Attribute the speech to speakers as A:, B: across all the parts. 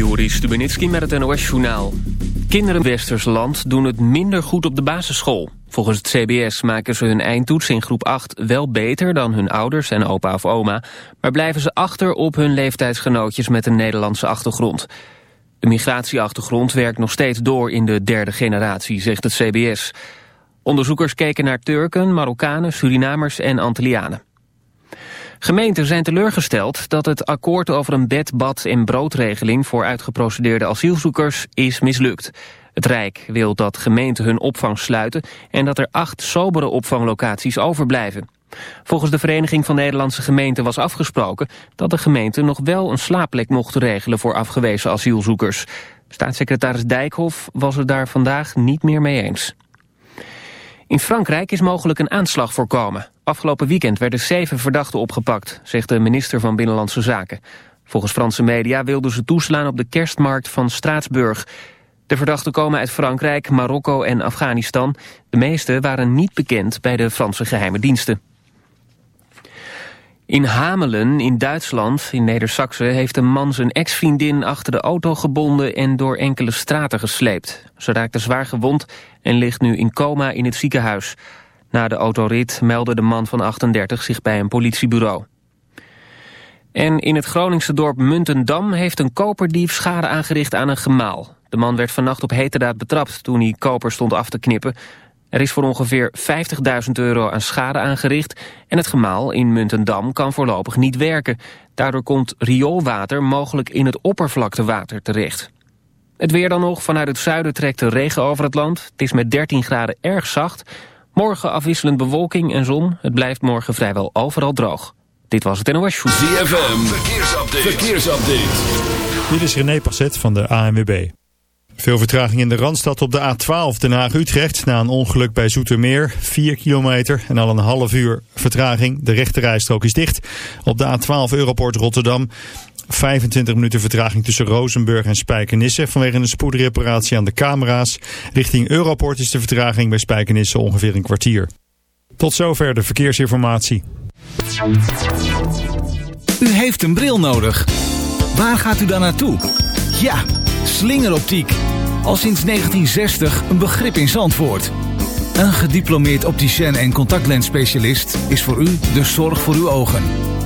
A: Joris Stubenitski met het NOS-journaal. Kinderen in Westersland doen het minder goed op de basisschool. Volgens het CBS maken ze hun eindtoets in groep 8 wel beter dan hun ouders en opa of oma... maar blijven ze achter op hun leeftijdsgenootjes met een Nederlandse achtergrond. De migratieachtergrond werkt nog steeds door in de derde generatie, zegt het CBS. Onderzoekers keken naar Turken, Marokkanen, Surinamers en Antillianen. Gemeenten zijn teleurgesteld dat het akkoord over een bed, bad en broodregeling voor uitgeprocedeerde asielzoekers is mislukt. Het Rijk wil dat gemeenten hun opvang sluiten en dat er acht sobere opvanglocaties overblijven. Volgens de Vereniging van Nederlandse Gemeenten was afgesproken dat de gemeenten nog wel een slaapplek mochten regelen voor afgewezen asielzoekers. Staatssecretaris Dijkhoff was het daar vandaag niet meer mee eens. In Frankrijk is mogelijk een aanslag voorkomen. Afgelopen weekend werden zeven verdachten opgepakt, zegt de minister van Binnenlandse Zaken. Volgens Franse media wilden ze toeslaan op de kerstmarkt van Straatsburg. De verdachten komen uit Frankrijk, Marokko en Afghanistan. De meeste waren niet bekend bij de Franse geheime diensten. In Hamelen in Duitsland, in neder heeft een man zijn ex-vriendin achter de auto gebonden en door enkele straten gesleept. Ze raakte zwaar gewond en ligt nu in coma in het ziekenhuis. Na de autorit meldde de man van 38 zich bij een politiebureau. En in het Groningse dorp Muntendam heeft een koperdief schade aangericht aan een gemaal. De man werd vannacht op heterdaad betrapt toen hij koper stond af te knippen. Er is voor ongeveer 50.000 euro aan schade aangericht... en het gemaal in Muntendam kan voorlopig niet werken. Daardoor komt rioolwater mogelijk in het oppervlaktewater terecht. Het weer dan nog. Vanuit het zuiden trekt de regen over het land. Het is met 13 graden erg zacht. Morgen afwisselend bewolking en zon. Het blijft morgen vrijwel overal droog. Dit was het NOS Show.
B: ZFM, verkeersupdate. verkeersupdate.
C: Dit is René Passet van de ANWB. Veel vertraging in de Randstad op de A12 Den Haag-Utrecht. Na een ongeluk bij Zoetermeer. 4 kilometer en al een half uur vertraging. De rechterrijstrook is dicht. Op de A12 Europort Rotterdam. 25 minuten vertraging tussen Rozenburg en Spijkenisse vanwege een spoedreparatie aan de camera's. Richting Europort is de vertraging bij Spijkenisse ongeveer een kwartier. Tot zover de verkeersinformatie.
D: U heeft een bril nodig. Waar gaat u dan naartoe? Ja, slingeroptiek. Al sinds 1960 een begrip in Zandvoort. Een gediplomeerd opticien en contactlensspecialist is voor u de zorg voor uw ogen.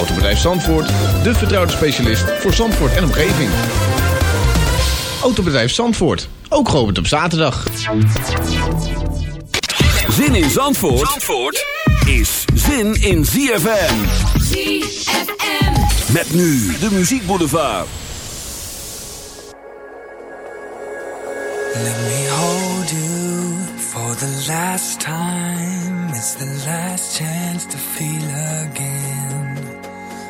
E: Autobedrijf Zandvoort, de vertrouwde specialist voor Zandvoort en omgeving. Autobedrijf Zandvoort, ook geopend op zaterdag.
B: Zin in Zandvoort, Zandvoort is zin in ZFM.
F: ZFM.
B: Met nu de Muziek Boulevard.
G: Let me hold you for the last time. It's the last chance to feel again.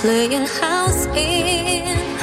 G: playing
H: house in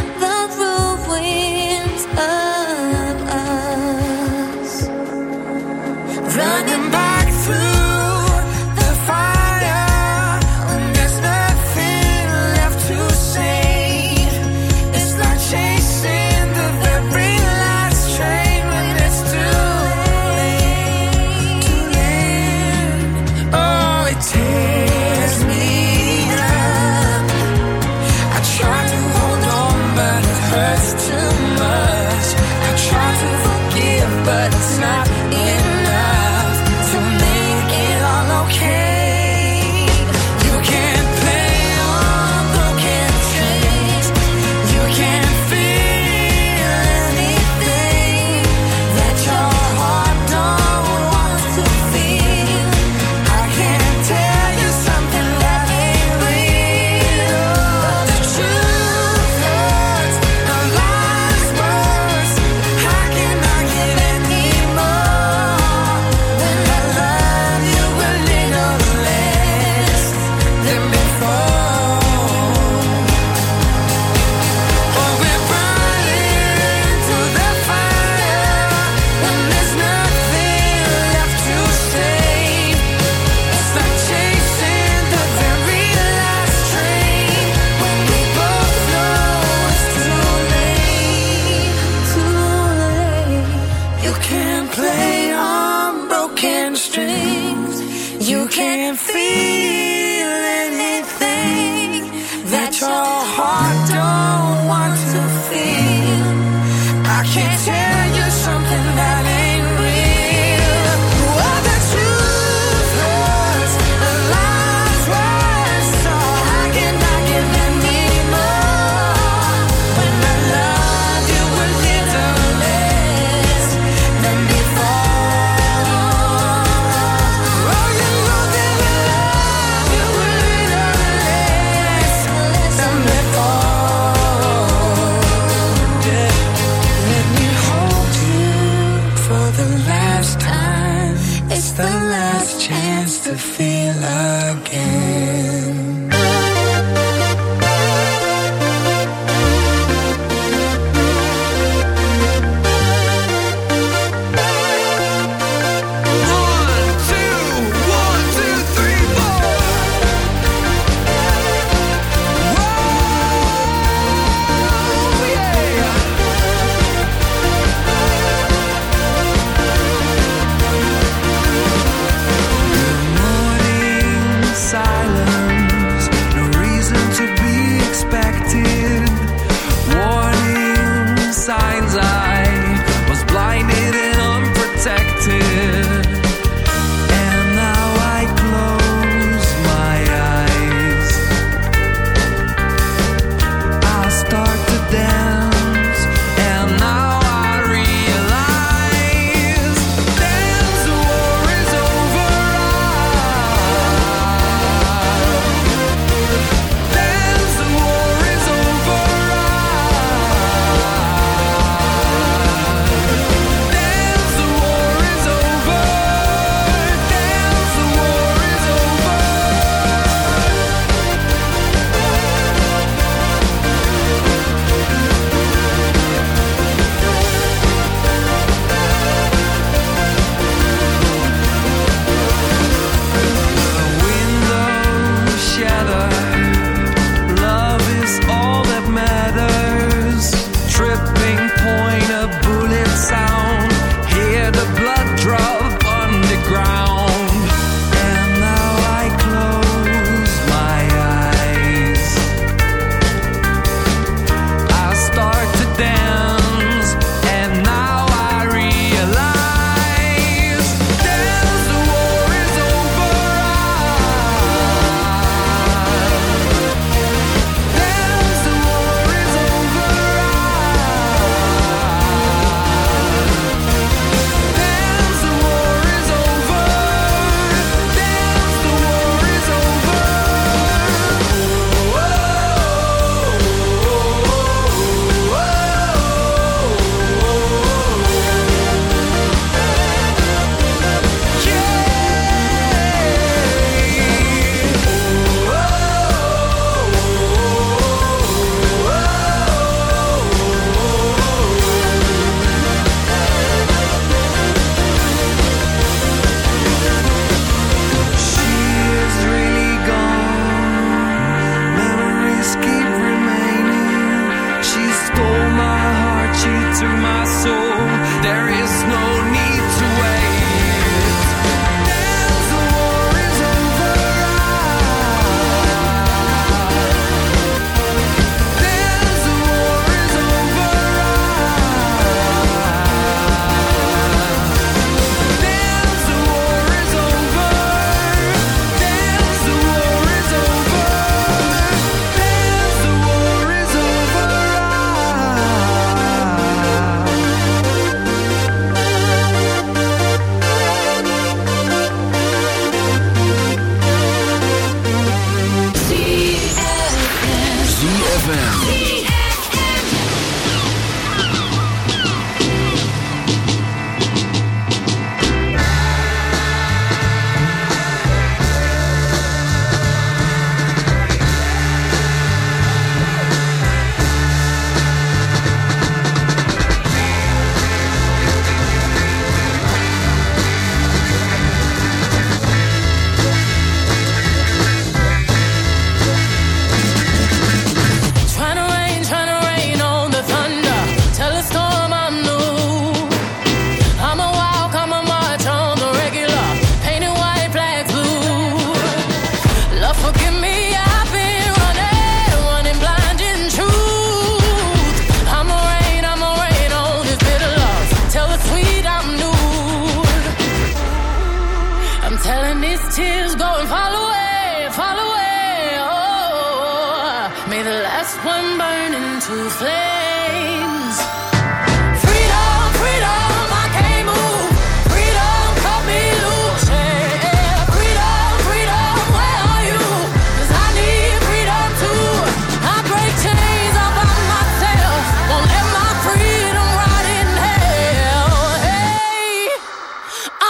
H: heart don't want to feel. I can't tell.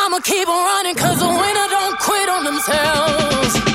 I: I'ma keep on running 'cause the winner don't quit on themselves.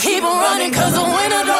I: keep on running 'cause the winner don't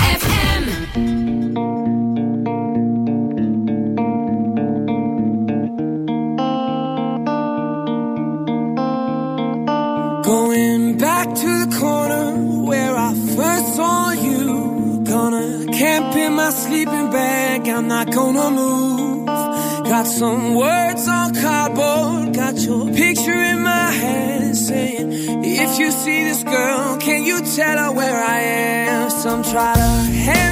J: can you tell her where I am? Some try to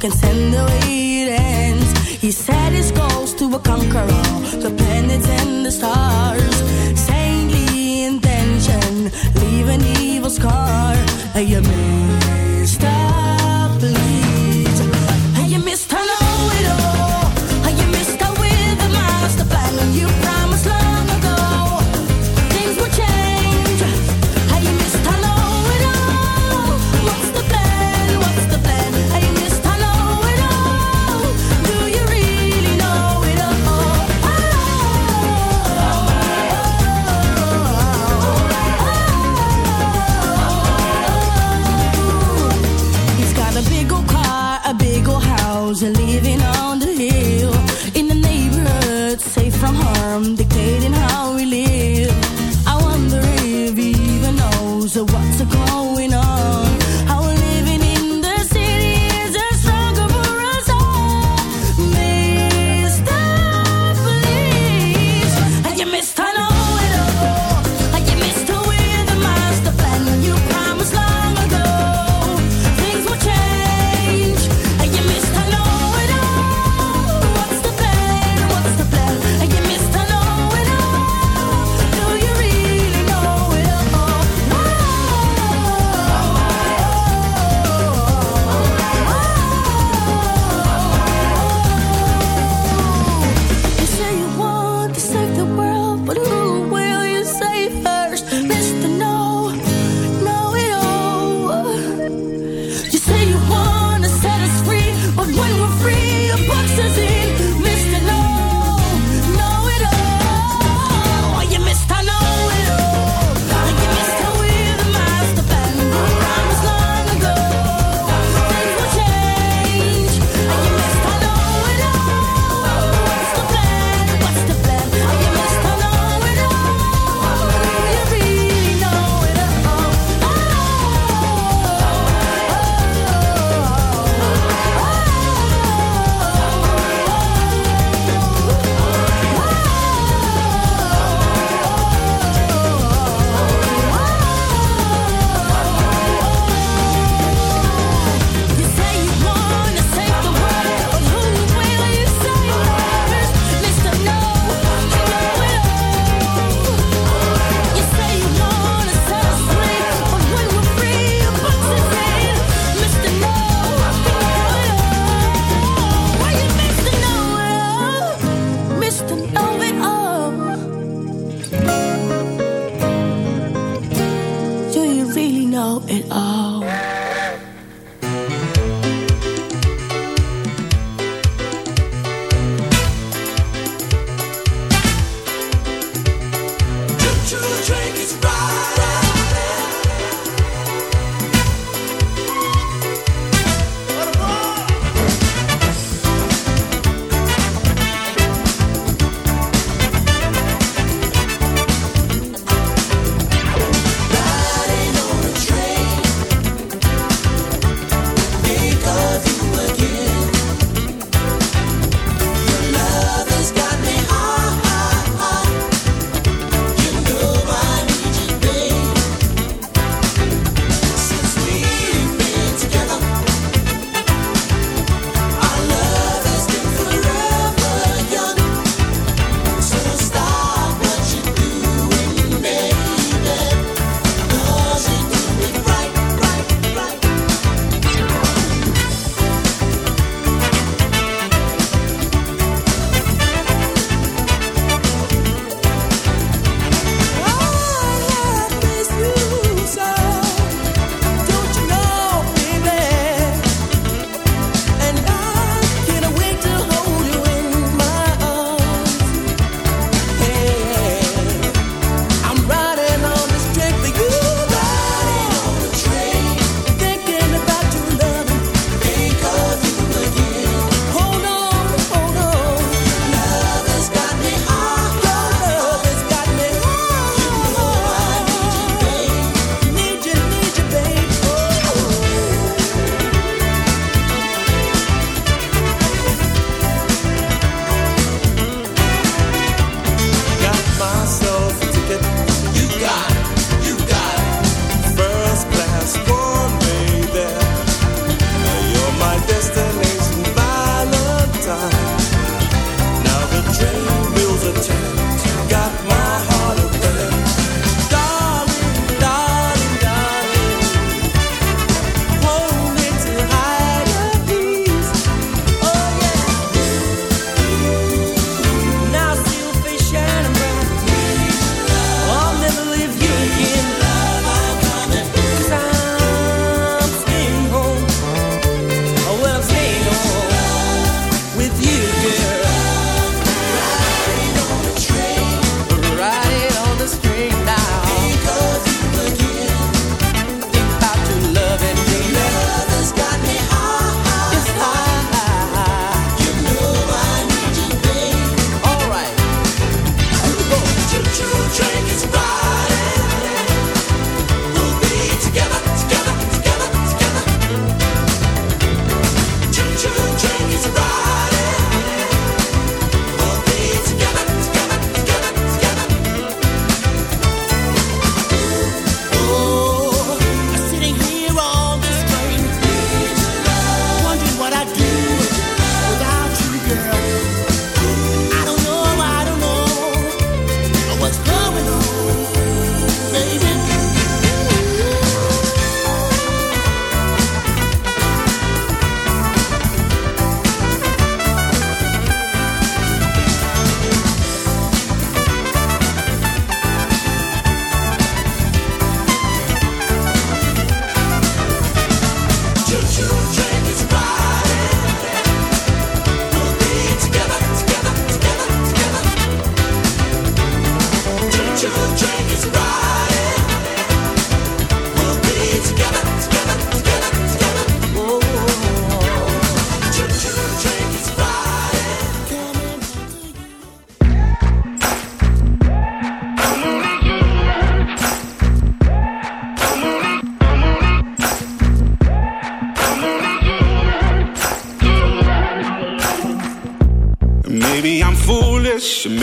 J: can
K: send the way it ends. He set his goals to conquer all the planets and the stars. Saintly intention, leave an evil scar. A man.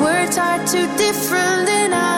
L: words are too different than
B: I